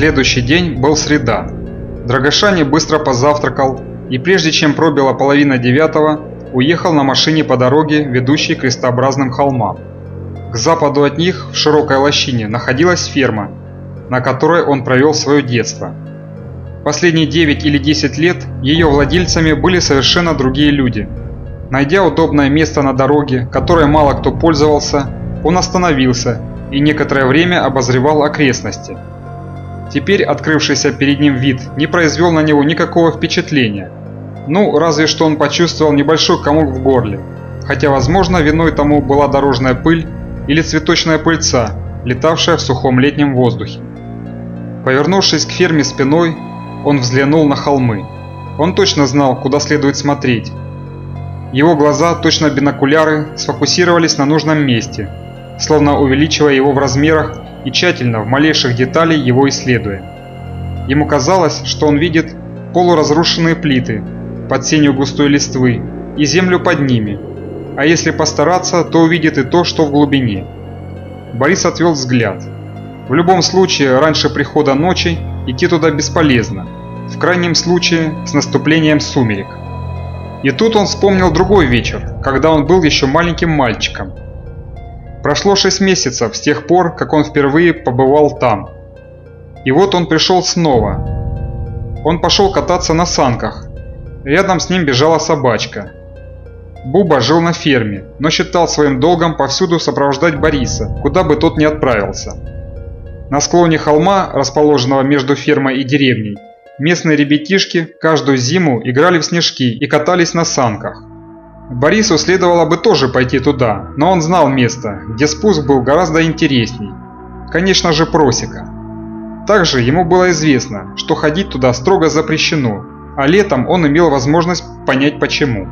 Следующий день был среда. Драгошани быстро позавтракал и прежде чем пробила половина девятого, уехал на машине по дороге, ведущей крестообразным холмам. К западу от них, в широкой лощине, находилась ферма, на которой он провел свое детство. Последние 9 или 10 лет ее владельцами были совершенно другие люди. Найдя удобное место на дороге, которое мало кто пользовался, он остановился и некоторое время обозревал окрестности. Теперь открывшийся перед ним вид не произвел на него никакого впечатления. Ну, разве что он почувствовал небольшой комок в горле, хотя, возможно, виной тому была дорожная пыль или цветочная пыльца, летавшая в сухом летнем воздухе. Повернувшись к ферме спиной, он взглянул на холмы. Он точно знал, куда следует смотреть. Его глаза, точно бинокуляры, сфокусировались на нужном месте, словно увеличивая его в размерах и тщательно в малейших деталей его исследуя. Ему казалось, что он видит полуразрушенные плиты под сенью густой листвы и землю под ними, а если постараться, то увидит и то, что в глубине. Борис отвел взгляд. В любом случае, раньше прихода ночи идти туда бесполезно, в крайнем случае с наступлением сумерек. И тут он вспомнил другой вечер, когда он был еще маленьким мальчиком. Прошло шесть месяцев с тех пор, как он впервые побывал там. И вот он пришел снова. Он пошел кататься на санках. Рядом с ним бежала собачка. Буба жил на ферме, но считал своим долгом повсюду сопровождать Бориса, куда бы тот ни отправился. На склоне холма, расположенного между фермой и деревней, местные ребятишки каждую зиму играли в снежки и катались на санках. Борису следовало бы тоже пойти туда, но он знал место, где спуск был гораздо интересней. Конечно же просека. Также ему было известно, что ходить туда строго запрещено, а летом он имел возможность понять почему.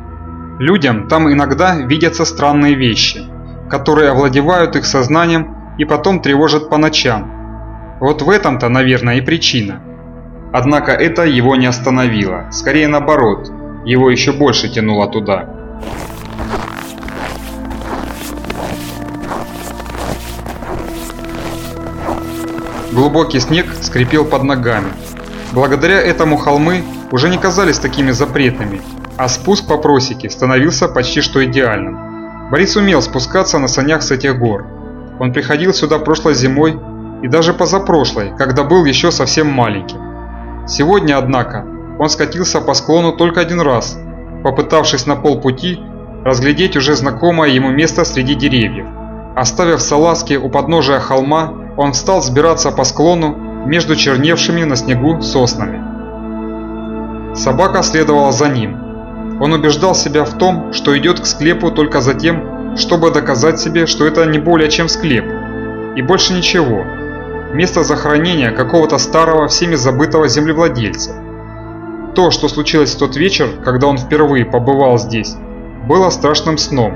Людям там иногда видятся странные вещи, которые овладевают их сознанием и потом тревожат по ночам. Вот в этом-то, наверное, и причина. Однако это его не остановило, скорее наоборот, его еще больше тянуло туда. Глубокий снег скрипел под ногами. Благодаря этому холмы уже не казались такими запретными, а спуск по просеке становился почти что идеальным. Борис умел спускаться на санях с этих гор. Он приходил сюда прошлой зимой и даже позапрошлой, когда был еще совсем маленьким. Сегодня, однако, он скатился по склону только один раз, попытавшись на полпути разглядеть уже знакомое ему место среди деревьев. Оставив салазки у подножия холма, он стал сбираться по склону между черневшими на снегу соснами. Собака следовала за ним, он убеждал себя в том, что идет к склепу только за тем, чтобы доказать себе, что это не более чем склеп. И больше ничего. Место захоронения какого-то старого, всеми забытого землевладельца. То, что случилось в тот вечер, когда он впервые побывал здесь, было страшным сном,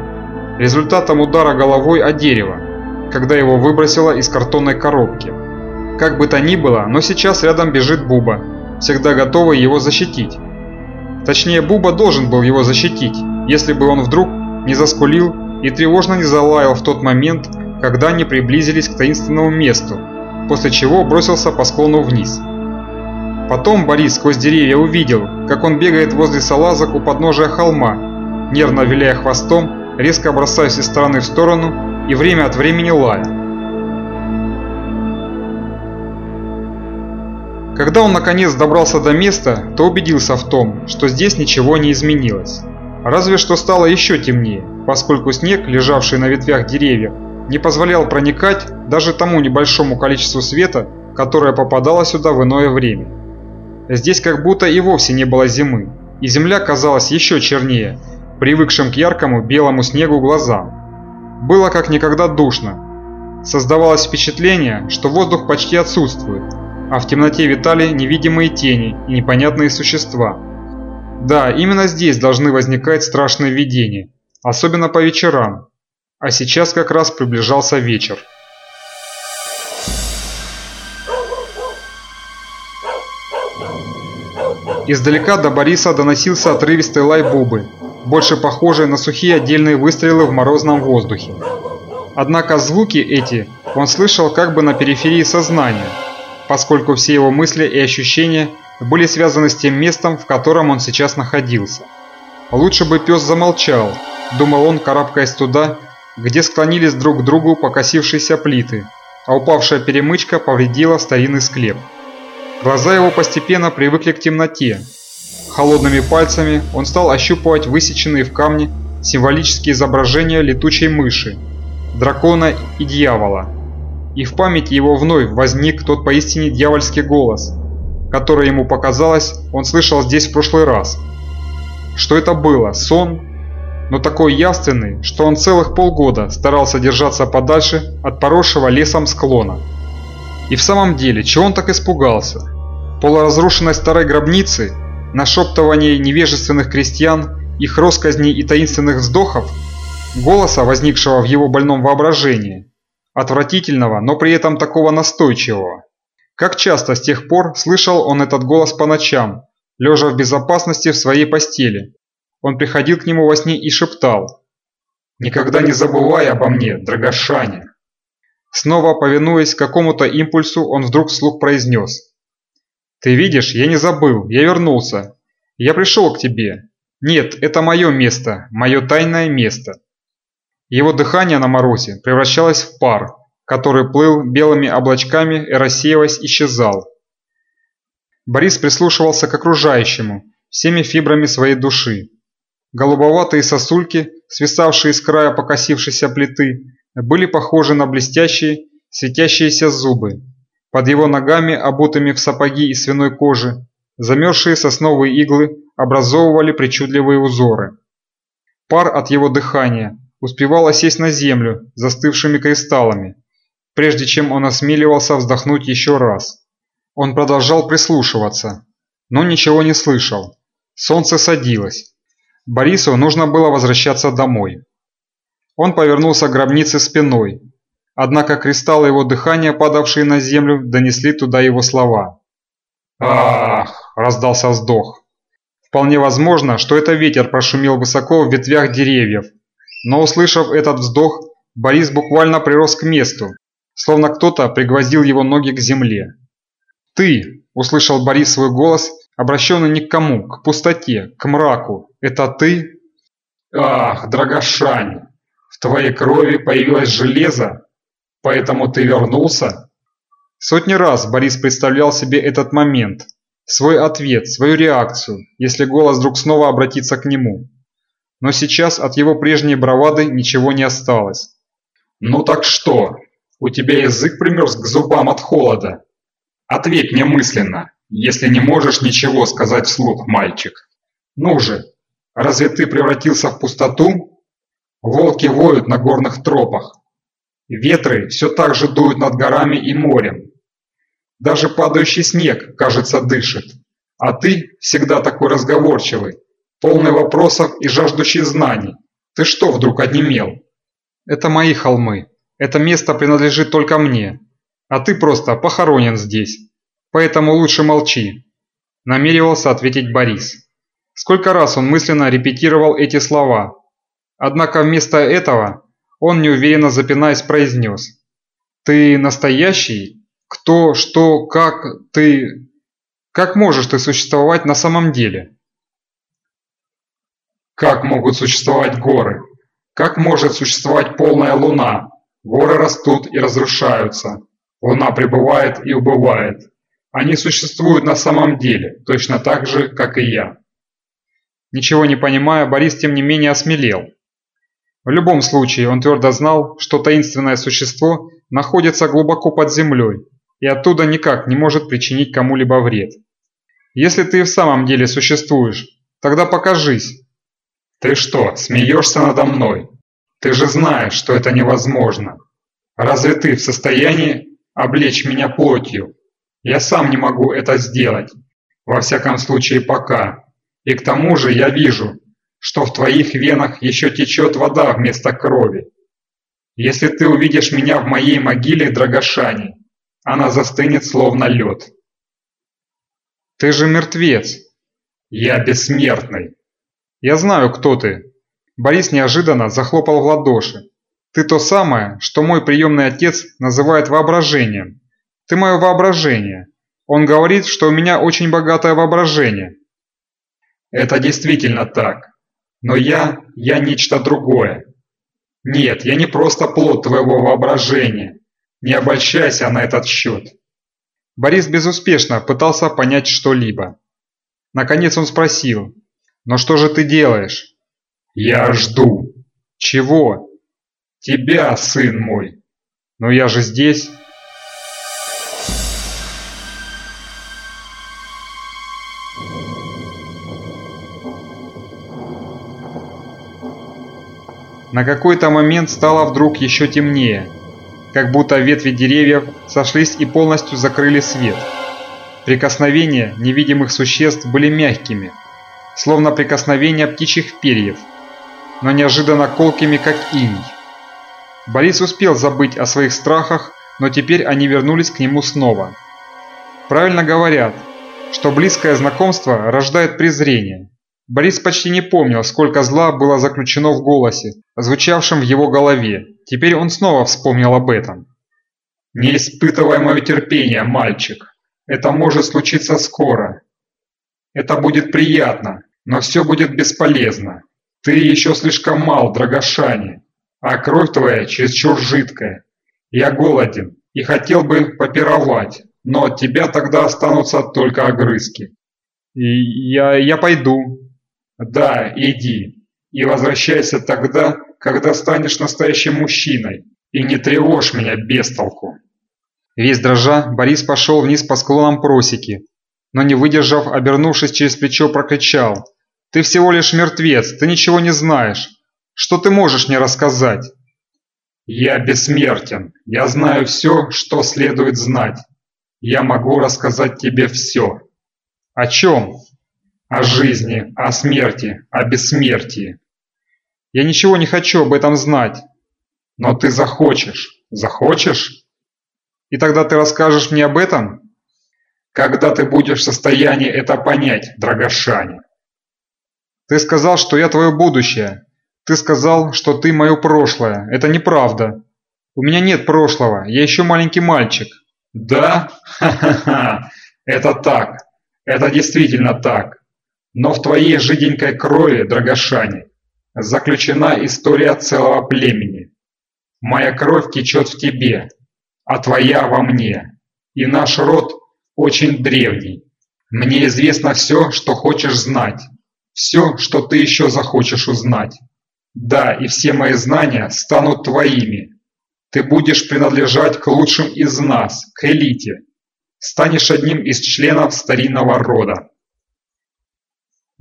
результатом удара головой о дерево, когда его выбросило из картонной коробки. Как бы то ни было, но сейчас рядом бежит Буба, всегда готовый его защитить. Точнее, Буба должен был его защитить, если бы он вдруг не заскулил и тревожно не залаял в тот момент, когда они приблизились к таинственному месту, после чего бросился по склону вниз. Потом Борис сквозь деревья увидел, как он бегает возле салазок у подножия холма, нервно виляя хвостом, резко бросаясь из стороны в сторону и время от времени лая. Когда он наконец добрался до места, то убедился в том, что здесь ничего не изменилось. Разве что стало еще темнее, поскольку снег, лежавший на ветвях деревьев, не позволял проникать даже тому небольшому количеству света, которое попадало сюда в иное время. Здесь как будто и вовсе не было зимы, и земля казалась еще чернее, привыкшим к яркому белому снегу глазам. Было как никогда душно. Создавалось впечатление, что воздух почти отсутствует, а в темноте витали невидимые тени и непонятные существа. Да, именно здесь должны возникать страшные видения, особенно по вечерам. А сейчас как раз приближался вечер. Издалека до Бориса доносился отрывистый лай бубы, больше похожий на сухие отдельные выстрелы в морозном воздухе. Однако звуки эти он слышал как бы на периферии сознания – поскольку все его мысли и ощущения были связаны с тем местом, в котором он сейчас находился. Лучше бы пес замолчал, думал он, карабкаясь туда, где склонились друг к другу покосившиеся плиты, а упавшая перемычка повредила старинный склеп. Глаза его постепенно привыкли к темноте. Холодными пальцами он стал ощупывать высеченные в камне символические изображения летучей мыши, дракона и дьявола. И в памяти его вновь возник тот поистине дьявольский голос, который ему показалось, он слышал здесь в прошлый раз. Что это было? Сон? Но такой явственный, что он целых полгода старался держаться подальше от поросшего лесом склона. И в самом деле, чего он так испугался? Полуразрушенной старой гробницы, нашептываний невежественных крестьян их росказней и таинственных вздохов, голоса, возникшего в его больном воображении, отвратительного, но при этом такого настойчивого. Как часто с тех пор слышал он этот голос по ночам, лежа в безопасности в своей постели. Он приходил к нему во сне и шептал «Никогда не забывай обо мне, Драгошане!» Снова повинуясь какому-то импульсу, он вдруг вслух произнес «Ты видишь, я не забыл, я вернулся. Я пришел к тебе, нет, это мое место, мое тайное место. Его дыхание на морозе превращалось в пар, который плыл белыми облачками и рассеиваясь исчезал. Борис прислушивался к окружающему, всеми фибрами своей души. Голубоватые сосульки, свисавшие с края покосившейся плиты, были похожи на блестящие, светящиеся зубы. Под его ногами, обутыми в сапоги из свиной кожи, замерзшие сосновые иглы образовывали причудливые узоры. Пар от его дыхания успевал осесть на землю застывшими кристаллами, прежде чем он осмеливался вздохнуть еще раз. Он продолжал прислушиваться, но ничего не слышал. Солнце садилось. Борису нужно было возвращаться домой. Он повернулся к гробнице спиной, однако кристаллы его дыхания, падавшие на землю, донесли туда его слова. «Ах!» – раздался вздох. Вполне возможно, что это ветер прошумел высоко в ветвях деревьев. Но услышав этот вздох, Борис буквально прирос к месту, словно кто-то пригвоздил его ноги к земле. «Ты!» – услышал Борис свой голос, обращенный не к кому, к пустоте, к мраку. «Это ты?» «Ах, Драгошань! В твоей крови появилось железо, поэтому ты вернулся?» Сотни раз Борис представлял себе этот момент – свой ответ, свою реакцию, если голос вдруг снова обратится к нему. Но сейчас от его прежней бравады ничего не осталось. «Ну так что? У тебя язык примерз к зубам от холода? Ответь мне мысленно, если не можешь ничего сказать вслух, мальчик. Ну же, разве ты превратился в пустоту? Волки воют на горных тропах. Ветры все так же дуют над горами и морем. Даже падающий снег, кажется, дышит. А ты всегда такой разговорчивый, полный вопросов и жаждущий знаний. Ты что вдруг однемел? Это мои холмы. Это место принадлежит только мне. А ты просто похоронен здесь. Поэтому лучше молчи. Намеревался ответить Борис. Сколько раз он мысленно репетировал эти слова. Однако вместо этого он неуверенно запинаясь произнес. «Ты настоящий?» Кто, что, как ты... Как можешь ты существовать на самом деле? Как могут существовать горы? Как может существовать полная луна? Горы растут и разрушаются. Луна пребывает и убывает. Они существуют на самом деле, точно так же, как и я. Ничего не понимая, Борис тем не менее осмелел. В любом случае, он твердо знал, что таинственное существо находится глубоко под землей и оттуда никак не может причинить кому-либо вред. Если ты в самом деле существуешь, тогда покажись. Ты что, смеешься надо мной? Ты же знаешь, что это невозможно. Разве ты в состоянии облечь меня плотью? Я сам не могу это сделать. Во всяком случае пока. И к тому же я вижу, что в твоих венах еще течет вода вместо крови. Если ты увидишь меня в моей могиле, Драгошане, она застынет, словно лед. Ты же мертвец. Я бессмертный. Я знаю, кто ты. Борис неожиданно захлопал в ладоши. Ты то самое, что мой приемный отец называет воображением. Ты мое воображение. Он говорит, что у меня очень богатое воображение. Это действительно так. Но я, я нечто другое. Нет, я не просто плод твоего воображения. Не обольщайся на этот счет. Борис безуспешно пытался понять что-либо. Наконец он спросил, «Но что же ты делаешь?» «Я жду». «Чего?» «Тебя, сын мой». «Но я же здесь». На какой-то момент стало вдруг еще темнее, как будто ветви деревьев сошлись и полностью закрыли свет. Прикосновения невидимых существ были мягкими, словно прикосновения птичьих перьев, но неожиданно колкими, как иней. Борис успел забыть о своих страхах, но теперь они вернулись к нему снова. Правильно говорят, что близкое знакомство рождает презрение. Борис почти не помнил, сколько зла было заключено в голосе, звучавшем в его голове. Теперь он снова вспомнил об этом. «Не испытывай мое терпение, мальчик. Это может случиться скоро. Это будет приятно, но все будет бесполезно. Ты еще слишком мал, Драгошане, а кровь твоя чересчур жидкая. Я голоден и хотел бы попировать, но от тебя тогда останутся только огрызки». И «Я, я пойду», да, иди. И возвращайся тогда, когда станешь настоящим мужчиной. И не тревожь меня без толку. Весь дрожа, Борис пошел вниз по склонам просеки, но не выдержав, обернувшись через плечо, прокричал. «Ты всего лишь мертвец, ты ничего не знаешь. Что ты можешь мне рассказать?» «Я бессмертен. Я знаю все, что следует знать. Я могу рассказать тебе все». «О чем?» О жизни, о смерти, о бессмертии. Я ничего не хочу об этом знать. Но ты захочешь. Захочешь? И тогда ты расскажешь мне об этом? Когда ты будешь в состоянии это понять, Драгошане. Ты сказал, что я твое будущее. Ты сказал, что ты мое прошлое. Это неправда. У меня нет прошлого. Я еще маленький мальчик. Да? Ха-ха-ха. Это так. Это действительно так. Но в твоей жиденькой крови, Драгошане, заключена история целого племени. Моя кровь течет в тебе, а твоя во мне. И наш род очень древний. Мне известно все, что хочешь знать. Все, что ты еще захочешь узнать. Да, и все мои знания станут твоими. Ты будешь принадлежать к лучшим из нас, к элите. Станешь одним из членов старинного рода.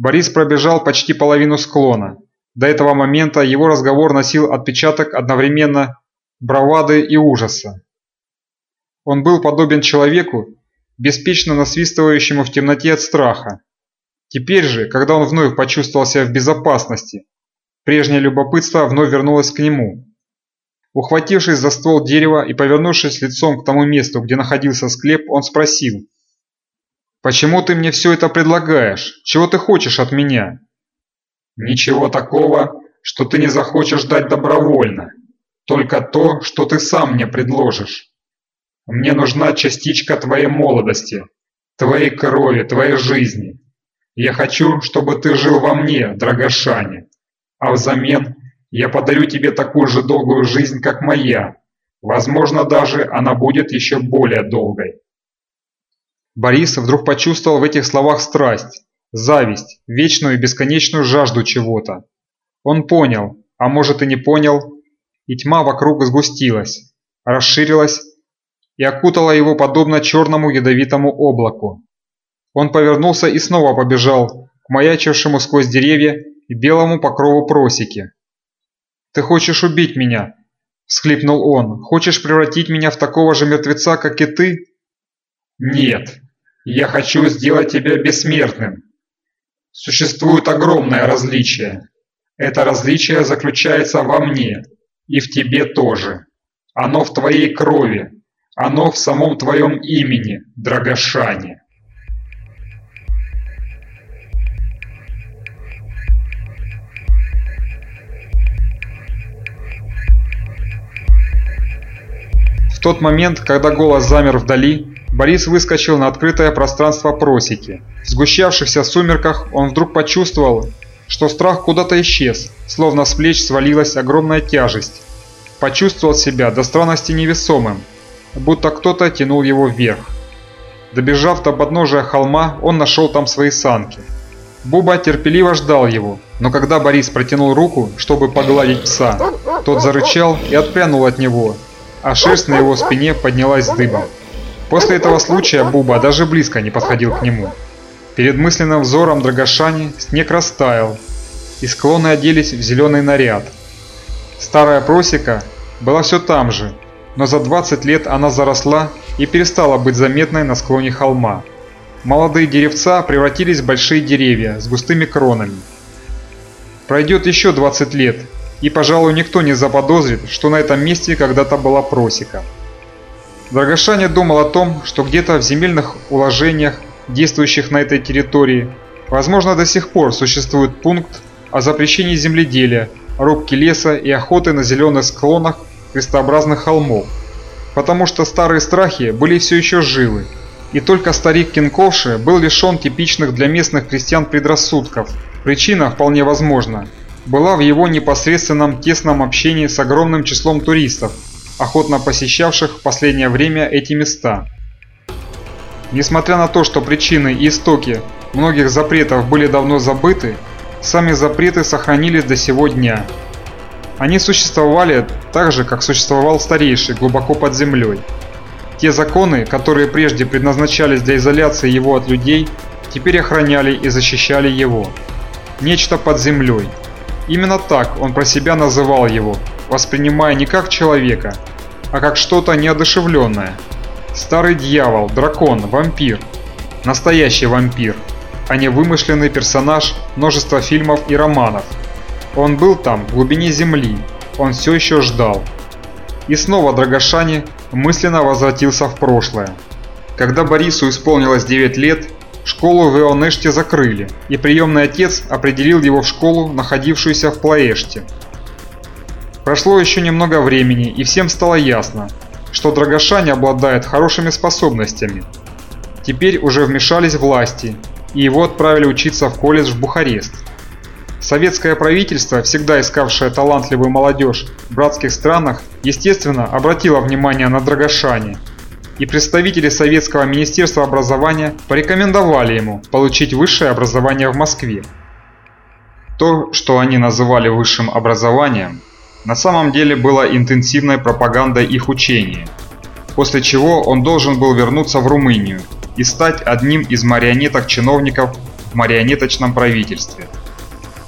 Борис пробежал почти половину склона. До этого момента его разговор носил отпечаток одновременно бравады и ужаса. Он был подобен человеку, беспечно насвистывающему в темноте от страха. Теперь же, когда он вновь почувствовал себя в безопасности, прежнее любопытство вновь вернулось к нему. Ухватившись за ствол дерева и повернувшись лицом к тому месту, где находился склеп, он спросил – Почему ты мне все это предлагаешь? Чего ты хочешь от меня? Ничего такого, что ты не захочешь дать добровольно. Только то, что ты сам мне предложишь. Мне нужна частичка твоей молодости, твоей крови, твоей жизни. Я хочу, чтобы ты жил во мне, Драгошане. А взамен я подарю тебе такую же долгую жизнь, как моя. Возможно, даже она будет еще более долгой. Борис вдруг почувствовал в этих словах страсть, зависть, вечную и бесконечную жажду чего-то. Он понял, а может и не понял, и тьма вокруг сгустилась, расширилась и окутала его подобно черному ядовитому облаку. Он повернулся и снова побежал к маячившему сквозь деревья и белому покрову просеки. «Ты хочешь убить меня?» – всхлипнул он. «Хочешь превратить меня в такого же мертвеца, как и ты?» Нет, я хочу сделать тебя бессмертным. Существует огромное различие. Это различие заключается во мне и в тебе тоже. Оно в твоей крови, оно в самом твоем имени, Драгошане. тот момент, когда голос замер вдали, Борис выскочил на открытое пространство просеки. В сгущавшихся сумерках он вдруг почувствовал, что страх куда-то исчез, словно с плеч свалилась огромная тяжесть. Почувствовал себя до странности невесомым, будто кто-то тянул его вверх. Добежав до подножия холма, он нашел там свои санки. Буба терпеливо ждал его, но когда Борис протянул руку, чтобы погладить пса, тот зарычал и отпрянул от него, а шерсть на его спине поднялась дыбом. После этого случая Буба даже близко не подходил к нему. Перед мысленным взором Драгошани снег растаял, и склоны оделись в зеленый наряд. Старая просека была все там же, но за 20 лет она заросла и перестала быть заметной на склоне холма. Молодые деревца превратились в большие деревья с густыми кронами. Пройдет еще 20 лет, и, пожалуй, никто не заподозрит, что на этом месте когда-то была просека. Драгошаня думал о том, что где-то в земельных уложениях, действующих на этой территории, возможно до сих пор существует пункт о запрещении земледелия, рубки леса и охоты на зеленых склонах крестообразных холмов, потому что старые страхи были все еще живы, и только старик Кинковши был лишен типичных для местных крестьян предрассудков. Причина, вполне возможно, была в его непосредственном тесном общении с огромным числом туристов, охотно посещавших в последнее время эти места. Несмотря на то, что причины и истоки многих запретов были давно забыты, сами запреты сохранились до сего дня. Они существовали так же, как существовал старейший глубоко под землей. Те законы, которые прежде предназначались для изоляции его от людей, теперь охраняли и защищали его. Нечто под землей – Именно так он про себя называл его, воспринимая не как человека, а как что-то неодушевленное. Старый дьявол, дракон, вампир. Настоящий вампир, а не вымышленный персонаж множества фильмов и романов. Он был там, в глубине земли, он все еще ждал. И снова Драгошани мысленно возвратился в прошлое. Когда Борису исполнилось 9 лет, Школу в Ионеште закрыли, и приемный отец определил его в школу, находившуюся в Плаэште. Прошло еще немного времени, и всем стало ясно, что Драгошань обладает хорошими способностями. Теперь уже вмешались власти, и его отправили учиться в колледж в Бухарест. Советское правительство, всегда искавшее талантливую молодежь в братских странах, естественно, обратило внимание на Драгошани – и представители Советского Министерства образования порекомендовали ему получить высшее образование в Москве. То, что они называли высшим образованием, на самом деле было интенсивной пропагандой их учения, после чего он должен был вернуться в Румынию и стать одним из марионеток чиновников в марионеточном правительстве –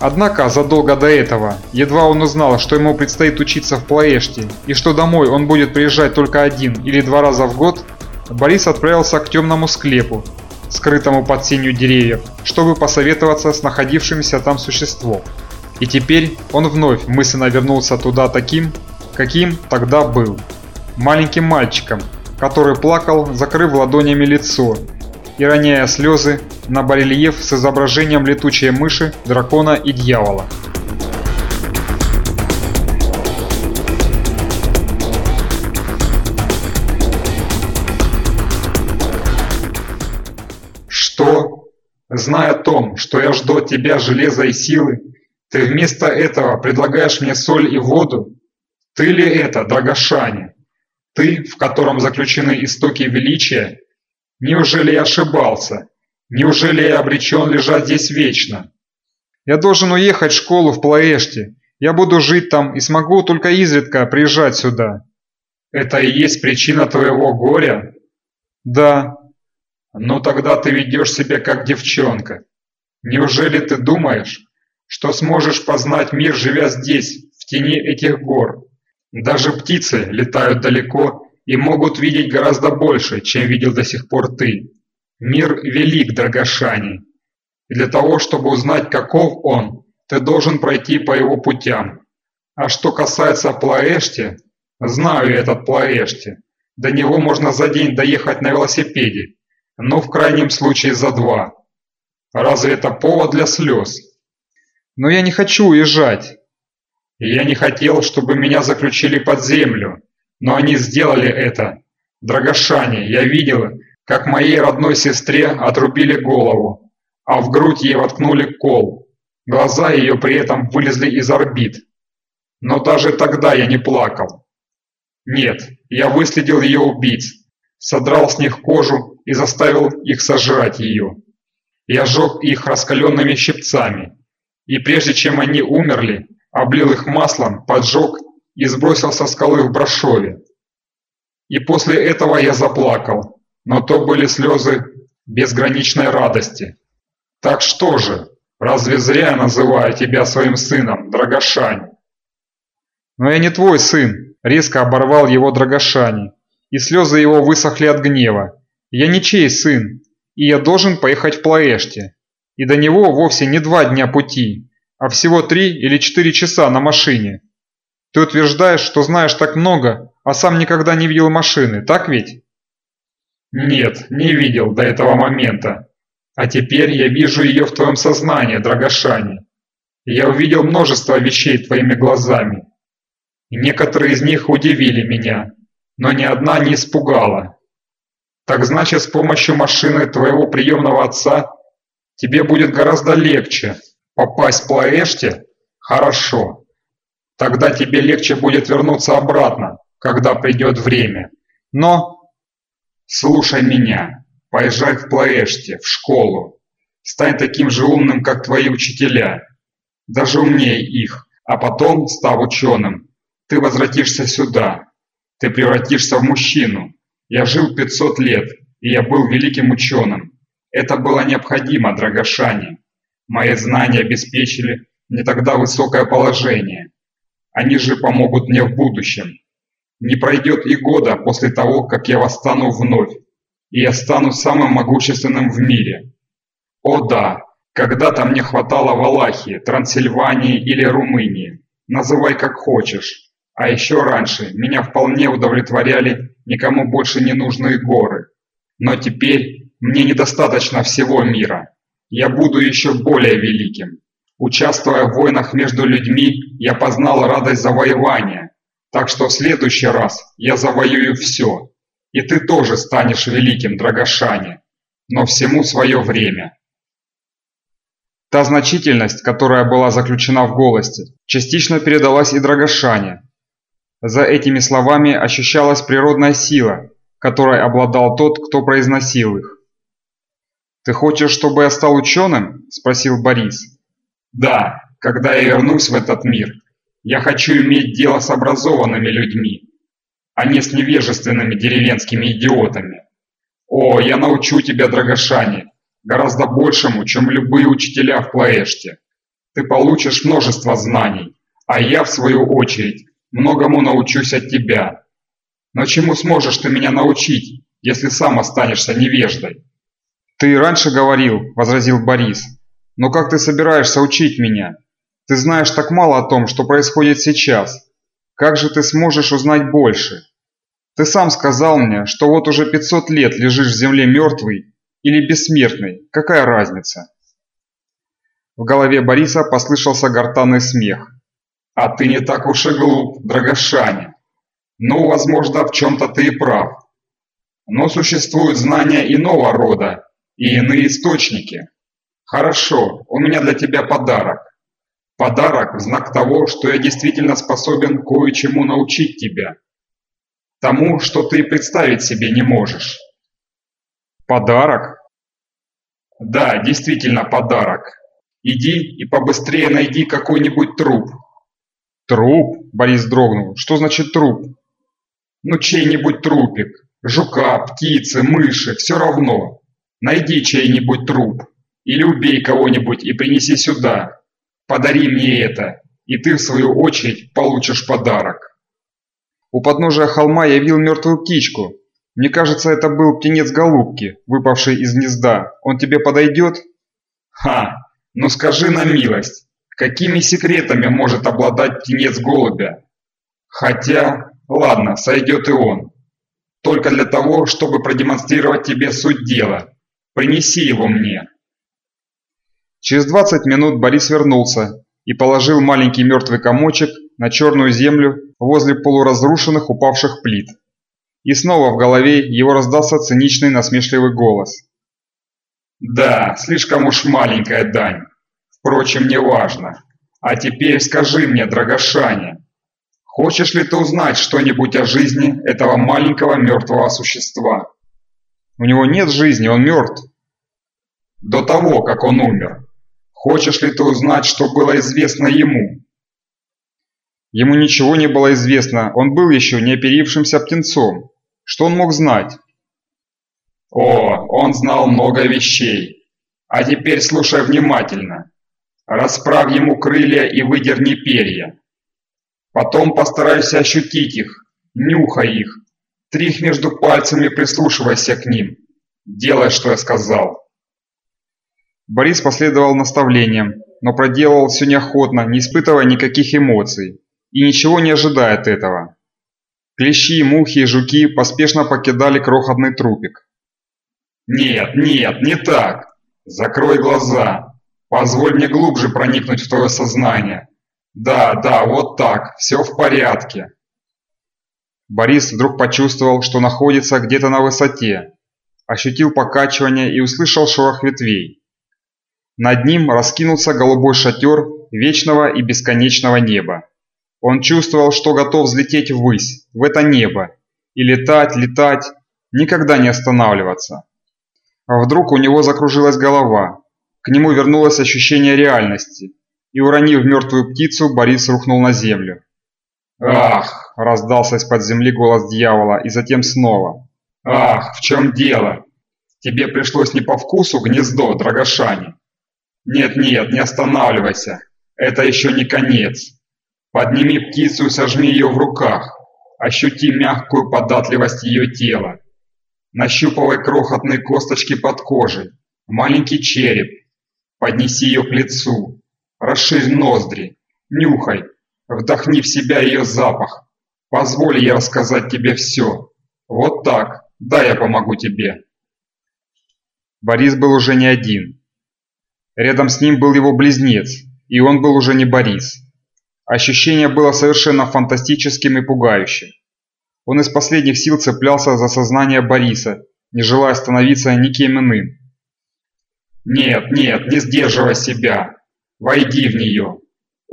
Однако задолго до этого, едва он узнал, что ему предстоит учиться в Плаэште и что домой он будет приезжать только один или два раза в год, Борис отправился к темному склепу, скрытому под сенью деревьев, чтобы посоветоваться с находившимся там существом. И теперь он вновь мысленно вернулся туда таким, каким тогда был. Маленьким мальчиком, который плакал, закрыв ладонями лицо и роняя слезы на барельеф с изображением летучей мыши, дракона и дьявола. Что? Зная о том, что я жду от тебя железа и силы, ты вместо этого предлагаешь мне соль и воду? Ты ли это, Драгошане? Ты, в котором заключены истоки величия Неужели я ошибался? Неужели я обречен лежать здесь вечно? Я должен уехать в школу в Плаэште. Я буду жить там и смогу только изредка приезжать сюда. Это и есть причина твоего горя? Да. Ну тогда ты ведешь себя как девчонка. Неужели ты думаешь, что сможешь познать мир, живя здесь, в тени этих гор? Даже птицы летают далеко и могут видеть гораздо больше, чем видел до сих пор ты. Мир велик, Драгошани. И для того, чтобы узнать, каков он, ты должен пройти по его путям. А что касается Плаэшти, знаю этот Плаэшти. До него можно за день доехать на велосипеде, но в крайнем случае за два. Разве это повод для слез? Но я не хочу уезжать. Я не хотел, чтобы меня заключили под землю, Но они сделали это. Драгошане, я видел, как моей родной сестре отрубили голову, а в грудь ей воткнули кол. Глаза ее при этом вылезли из орбит. Но даже тогда я не плакал. Нет, я выследил ее убийц, содрал с них кожу и заставил их сожрать ее. Я сжег их раскаленными щипцами, и прежде чем они умерли, облил их маслом, поджег и сбросил со скалы в Брашове. И после этого я заплакал, но то были слезы безграничной радости. Так что же, разве зря я называю тебя своим сыном, Драгошань? Но я не твой сын, резко оборвал его Драгошани, и слезы его высохли от гнева. Я ничей сын, и я должен поехать в Плоэште. И до него вовсе не два дня пути, а всего три или четыре часа на машине. Ты утверждаешь, что знаешь так много, а сам никогда не видел машины, так ведь? Нет, не видел до этого момента. А теперь я вижу ее в твоем сознании, Драгошане. Я увидел множество вещей твоими глазами. Некоторые из них удивили меня, но ни одна не испугала. Так значит, с помощью машины твоего приемного отца тебе будет гораздо легче попасть в Плаэште? Хорошо. Тогда тебе легче будет вернуться обратно, когда придет время. Но... Слушай меня. Поезжай в Плаэште, в школу. Стань таким же умным, как твои учителя. Даже умнее их. А потом, став ученым, ты возвратишься сюда. Ты превратишься в мужчину. Я жил 500 лет, и я был великим ученым. Это было необходимо, Драгошане. Мои знания обеспечили мне тогда высокое положение. Они же помогут мне в будущем. Не пройдет и года после того, как я восстану вновь, и я стану самым могущественным в мире. О да, когда-то мне хватало Валахии, Трансильвании или Румынии. Называй как хочешь. А еще раньше меня вполне удовлетворяли никому больше не нужные горы. Но теперь мне недостаточно всего мира. Я буду еще более великим. Участвуя в войнах между людьми, я познал радость завоевания. Так что в следующий раз я завоюю все. И ты тоже станешь великим, Драгошане. Но всему свое время. Та значительность, которая была заключена в голосе, частично передалась и Драгошане. За этими словами ощущалась природная сила, которой обладал тот, кто произносил их. «Ты хочешь, чтобы я стал ученым?» – спросил Борис. Да, когда я вернусь в этот мир, я хочу иметь дело с образованными людьми, а не с невежественными деревенскими идиотами. О, я научу тебя, Драгошане, гораздо большему, чем любые учителя в Плаэште. Ты получишь множество знаний, а я, в свою очередь, многому научусь от тебя. Но чему сможешь ты меня научить, если сам останешься невеждой? «Ты раньше говорил», – возразил Борис, но как ты собираешься учить меня? Ты знаешь так мало о том, что происходит сейчас. Как же ты сможешь узнать больше? Ты сам сказал мне, что вот уже 500 лет лежишь в земле мертвый или бессмертный. Какая разница? В голове Бориса послышался гортанный смех. «А ты не так уж и глуп, Драгошане. Ну, возможно, в чем-то ты и прав. Но существуют знания иного рода и иные источники. Хорошо, у меня для тебя подарок. Подарок в знак того, что я действительно способен кое-чему научить тебя. Тому, что ты представить себе не можешь. Подарок? Да, действительно подарок. Иди и побыстрее найди какой-нибудь труп. Труп? Борис дрогнул. Что значит труп? Ну, чей-нибудь трупик. Жука, птицы, мыши, все равно. Найди чей-нибудь труп. Или убей кого-нибудь и принеси сюда. Подари мне это, и ты в свою очередь получишь подарок. У подножия холма я видел мертвую птичку. Мне кажется, это был птенец голубки, выпавший из гнезда. Он тебе подойдет? Ха, ну скажи на милость, какими секретами может обладать птенец голубя? Хотя, ладно, сойдет и он. Только для того, чтобы продемонстрировать тебе суть дела. Принеси его мне. Через 20 минут Борис вернулся и положил маленький мертвый комочек на черную землю возле полуразрушенных упавших плит. И снова в голове его раздался циничный насмешливый голос. «Да, слишком уж маленькая дань. Впрочем, неважно. А теперь скажи мне, Драгошане, хочешь ли ты узнать что-нибудь о жизни этого маленького мертвого существа?» «У него нет жизни, он мертв». «До того, как он умер. Хочешь ли ты узнать, что было известно ему?» Ему ничего не было известно, он был еще не оперившимся птенцом. Что он мог знать? О, он знал много вещей. А теперь слушай внимательно. Расправь ему крылья и выдерни перья. Потом постарайся ощутить их, нюхай их. Трих между пальцами прислушивайся к ним. Делай, что я сказал. Борис последовал наставлениям, но проделал все неохотно, не испытывая никаких эмоций и ничего не ожидая от этого. Клещи, мухи и жуки поспешно покидали крохотный трупик. «Нет, нет, не так! Закрой глаза! Позволь мне глубже проникнуть в твое сознание! Да, да, вот так, все в порядке!» Борис вдруг почувствовал, что находится где-то на высоте, ощутил покачивание и услышал шорох ветвей. Над ним раскинулся голубой шатер вечного и бесконечного неба. Он чувствовал, что готов взлететь ввысь, в это небо, и летать, летать, никогда не останавливаться. А вдруг у него закружилась голова, к нему вернулось ощущение реальности, и уронив мертвую птицу, Борис рухнул на землю. «Ах!» – раздался из-под земли голос дьявола, и затем снова. «Ах, в чем дело? Тебе пришлось не по вкусу гнездо, Драгошани? Нет-нет, не останавливайся, это еще не конец. Подними птицу и сожми ее в руках. Ощути мягкую податливость ее тела. Нащупывай крохотные косточки под кожей, маленький череп. Поднеси ее к лицу. Расширь ноздри. Нюхай. Вдохни в себя ее запах. Позволь ей рассказать тебе все. Вот так. Да, я помогу тебе. Борис был уже не один. Рядом с ним был его близнец, и он был уже не Борис. Ощущение было совершенно фантастическим и пугающим. Он из последних сил цеплялся за сознание Бориса, не желая становиться никем иным. «Нет, нет, не сдерживай себя. Войди в нее.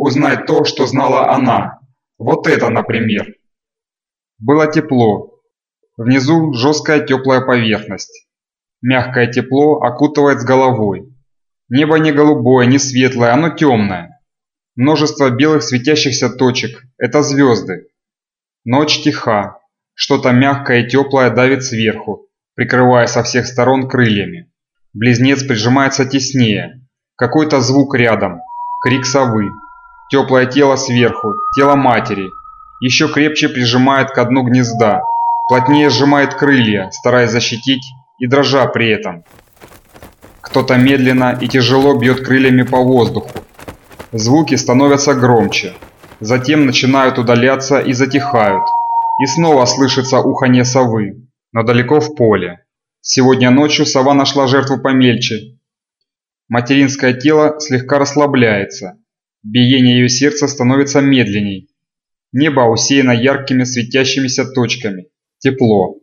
Узнай то, что знала она. Вот это, например». Было тепло. Внизу жесткая теплая поверхность. Мягкое тепло окутывает с головой. Небо не голубое, не светлое, оно темное. Множество белых светящихся точек – это звезды. Ночь тиха, что-то мягкое и теплое давит сверху, прикрывая со всех сторон крыльями. Близнец прижимается теснее. Какой-то звук рядом. Крик совы. Теплое тело сверху, тело матери. Еще крепче прижимает к дну гнезда. Плотнее сжимает крылья, стараясь защитить и дрожа при этом. Кто-то медленно и тяжело бьет крыльями по воздуху, Звуки становятся громче, затем начинают удаляться и затихают. И снова слышится уханье совы, но далеко в поле. Сегодня ночью сова нашла жертву помельче. Материнское тело слегка расслабляется. Биение ее сердца становится медленней. Небо усеяно яркими светящимися точками. Тепло.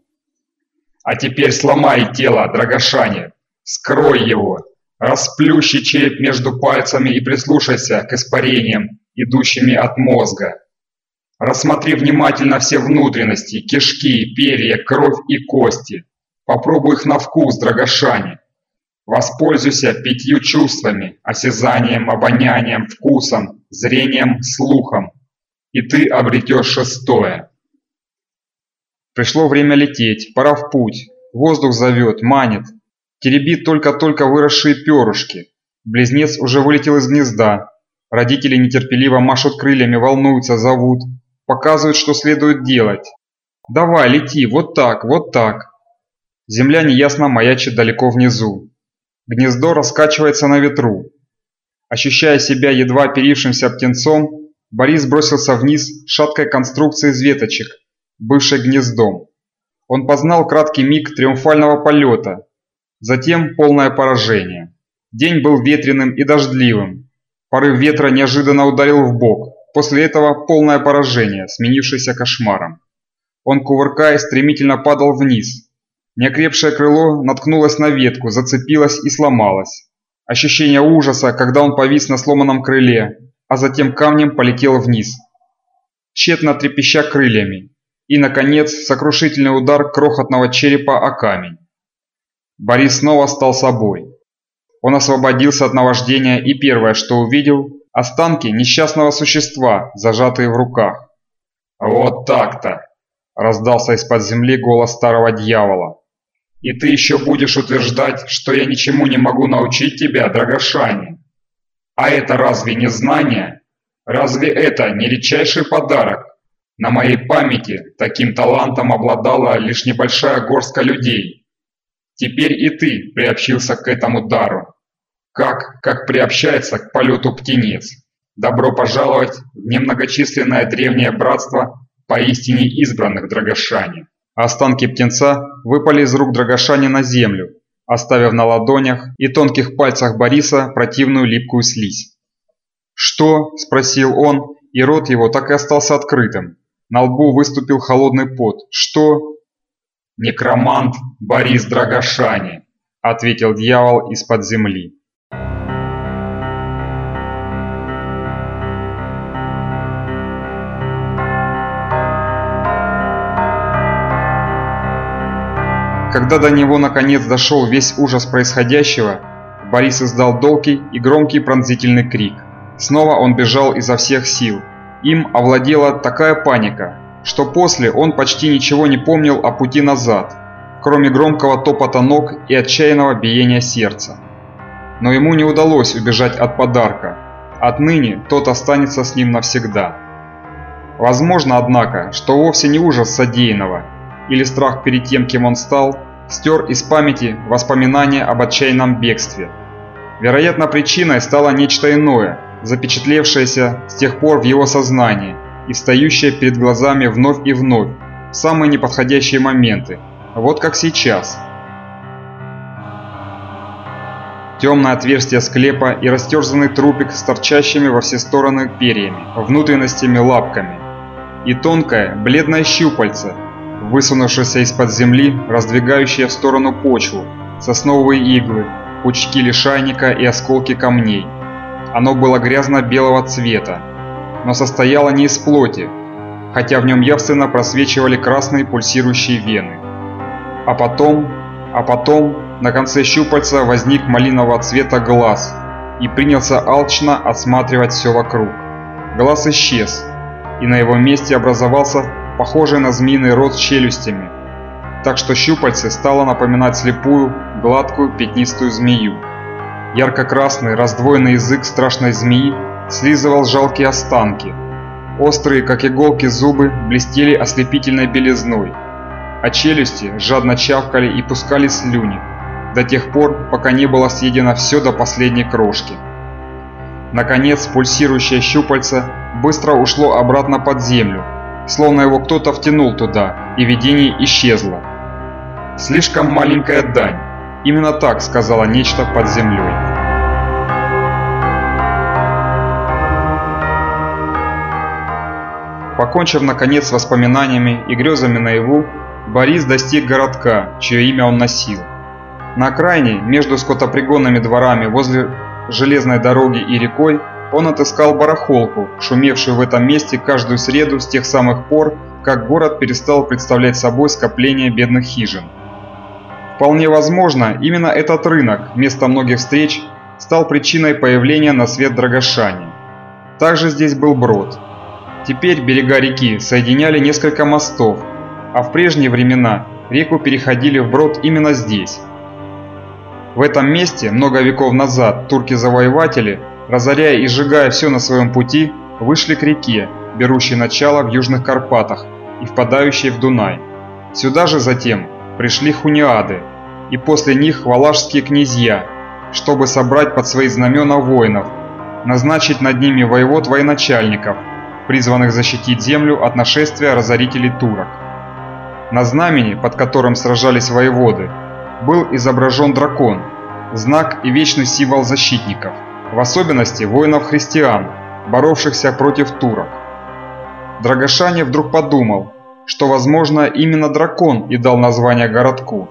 «А теперь сломай тело, Драгошане! Скрой его!» Расплющи череп между пальцами и прислушайся к испарениям, идущими от мозга. Рассмотри внимательно все внутренности, кишки, перья, кровь и кости. Попробуй их на вкус, Драгошане. Воспользуйся пятью чувствами – осязанием, обонянием, вкусом, зрением, слухом. И ты обретешь шестое. Пришло время лететь, пора в путь. Воздух зовет, манит, теребит только-только выросшие перышки. Близнец уже вылетел из гнезда. Родители нетерпеливо машут крыльями, волнуются, зовут, показывают, что следует делать. «Давай, лети, вот так, вот так!» Земля неясно маячит далеко внизу. Гнездо раскачивается на ветру. Ощущая себя едва оперившимся птенцом, Борис бросился вниз шаткой конструкции из веточек, бывшей гнездом. Он познал краткий миг триумфального полета, Затем полное поражение. День был ветреным и дождливым. Порыв ветра неожиданно ударил в бок, После этого полное поражение, сменившееся кошмаром. Он, кувыркаясь, стремительно падал вниз. Неокрепшее крыло наткнулось на ветку, зацепилось и сломалось. Ощущение ужаса, когда он повис на сломанном крыле, а затем камнем полетел вниз. Тщетно трепеща крыльями. И, наконец, сокрушительный удар крохотного черепа о камень. Борис снова стал собой. Он освободился от наваждения и первое, что увидел, останки несчастного существа, зажатые в руках. «Вот так-то!» – раздался из-под земли голос старого дьявола. «И ты еще будешь утверждать, что я ничему не могу научить тебя, Драгошане? А это разве не знание? Разве это не редчайший подарок? На моей памяти таким талантом обладала лишь небольшая горстка людей. Теперь и ты приобщился к этому дару как, как приобщается к полету птенец. Добро пожаловать в немногочисленное древнее братство поистине избранных Драгошани. Останки птенца выпали из рук Драгошани на землю, оставив на ладонях и тонких пальцах Бориса противную липкую слизь. «Что?» – спросил он, и рот его так и остался открытым. На лбу выступил холодный пот. «Что?» «Некромант Борис Драгошани», – ответил дьявол из-под земли. Когда до него наконец дошел весь ужас происходящего, Борис издал долгий и громкий пронзительный крик. Снова он бежал изо всех сил. Им овладела такая паника, что после он почти ничего не помнил о пути назад, кроме громкого топота ног и отчаянного биения сердца. Но ему не удалось убежать от подарка. Отныне тот останется с ним навсегда. Возможно, однако, что вовсе не ужас содеянного – или страх перед тем, кем он стал, стер из памяти воспоминания об отчаянном бегстве. Вероятно, причиной стало нечто иное, запечатлевшееся с тех пор в его сознании и встающее перед глазами вновь и вновь, в самые неподходящие моменты, вот как сейчас. Темное отверстие склепа и растерзанный трупик с торчащими во все стороны перьями, внутренностями лапками. И тонкое, бледное щупальце, высунувшаяся из-под земли, раздвигающая в сторону почву, сосновые иглы, пучки лишайника и осколки камней. Оно было грязно-белого цвета, но состояло не из плоти, хотя в нем явственно просвечивали красные пульсирующие вены. А потом, а потом, на конце щупальца возник малинового цвета глаз и принялся алчно осматривать все вокруг. Глаз исчез, и на его месте образовался похожий на змеиный рот с челюстями, так что щупальце стало напоминать слепую, гладкую, пятнистую змею. Ярко-красный, раздвоенный язык страшной змеи слизывал жалкие останки. Острые, как иголки, зубы блестели ослепительной белизной, а челюсти жадно чавкали и пускали слюни, до тех пор, пока не было съедено все до последней крошки. Наконец, пульсирующее щупальце быстро ушло обратно под землю, словно его кто-то втянул туда, и видение исчезло. «Слишком маленькая дань», именно так сказала нечто под землей. Покончив наконец с воспоминаниями и грезами наяву, Борис достиг городка, чье имя он носил. На окраине, между скотопригонными дворами возле железной дороги и рекой, он отыскал барахолку, шумевшую в этом месте каждую среду с тех самых пор, как город перестал представлять собой скопление бедных хижин. Вполне возможно, именно этот рынок, место многих встреч, стал причиной появления на свет Драгошани. Также здесь был брод. Теперь берега реки соединяли несколько мостов, а в прежние времена реку переходили вброд именно здесь. В этом месте много веков назад турки-завоеватели разоряя и сжигая все на своем пути, вышли к реке, берущей начало в Южных Карпатах и впадающей в Дунай. Сюда же затем пришли хуниады, и после них валашские князья, чтобы собрать под свои знамена воинов, назначить над ними воевод-военачальников, призванных защитить землю от нашествия разорителей турок. На знамени, под которым сражались воеводы, был изображен дракон, знак и вечный символ защитников – в особенности воинов-христиан, боровшихся против турок. Драгошане вдруг подумал, что, возможно, именно дракон и дал название городку.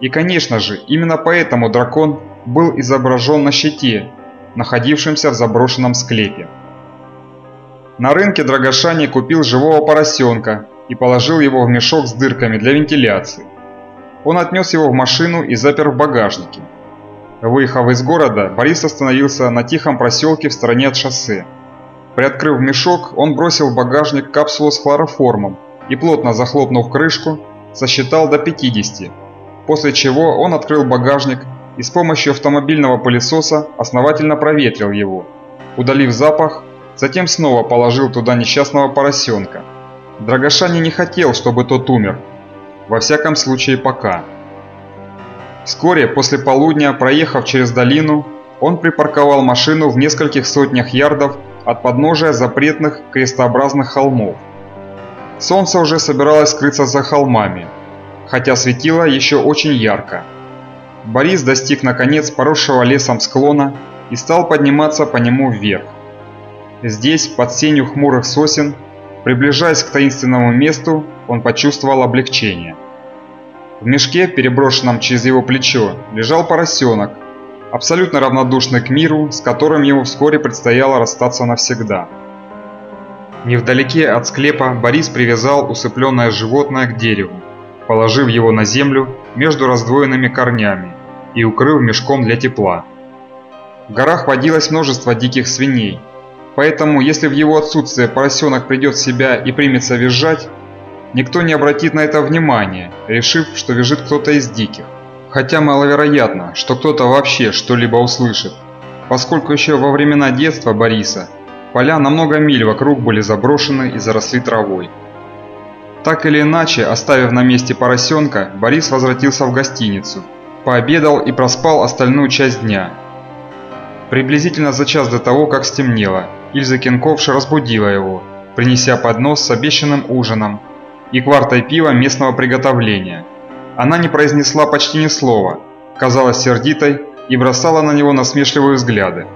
И, конечно же, именно поэтому дракон был изображен на щите, находившемся в заброшенном склепе. На рынке Драгошани купил живого поросенка и положил его в мешок с дырками для вентиляции. Он отнес его в машину и запер в багажнике. Выехав из города, Борис остановился на тихом проселке в стороне от шоссе. Приоткрыв мешок, он бросил в багажник капсулу с хлороформом и, плотно захлопнув крышку, сосчитал до 50, после чего он открыл багажник и с помощью автомобильного пылесоса основательно проветрил его, удалив запах, затем снова положил туда несчастного поросенка. Драгошани не хотел, чтобы тот умер, во всяком случае пока. Вскоре после полудня, проехав через долину, он припарковал машину в нескольких сотнях ярдов от подножия запретных крестообразных холмов. Солнце уже собиралось скрыться за холмами, хотя светило еще очень ярко. Борис достиг наконец поросшего лесом склона и стал подниматься по нему вверх. Здесь, под сенью хмурых сосен, приближаясь к таинственному месту, он почувствовал облегчение. В мешке, переброшенном через его плечо, лежал поросенок, абсолютно равнодушный к миру, с которым ему вскоре предстояло расстаться навсегда. Невдалеке от склепа Борис привязал усыпленное животное к дереву, положив его на землю между раздвоенными корнями и укрыв мешком для тепла. В горах водилось множество диких свиней, поэтому если в его отсутствие поросенок придет в себя и примется визжать, никто не обратит на это внимания, решив, что визжит кто-то из диких. Хотя маловероятно, что кто-то вообще что-либо услышит, поскольку еще во времена детства Бориса поля на много миль вокруг были заброшены и заросли травой. Так или иначе, оставив на месте поросенка, Борис возвратился в гостиницу – пообедал и проспал остальную часть дня. Приблизительно за час до того, как стемнело, Ильза Кенковша разбудила его, принеся поднос с обещанным ужином и квартой пива местного приготовления. Она не произнесла почти ни слова, казалась сердитой и бросала на него насмешливые взгляды.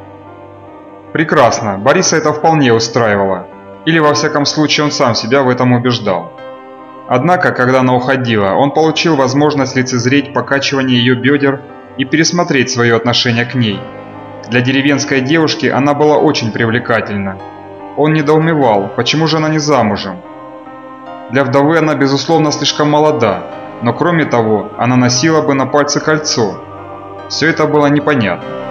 Прекрасно, Бориса это вполне устраивало, или во всяком случае он сам себя в этом убеждал. Однако, когда она уходила, он получил возможность лицезреть покачивание ее бедер и пересмотреть свое отношение к ней. Для деревенской девушки она была очень привлекательна. Он недоумевал, почему же она не замужем. Для вдовы она безусловно слишком молода, но кроме того, она носила бы на пальце кольцо. Все это было непонятно.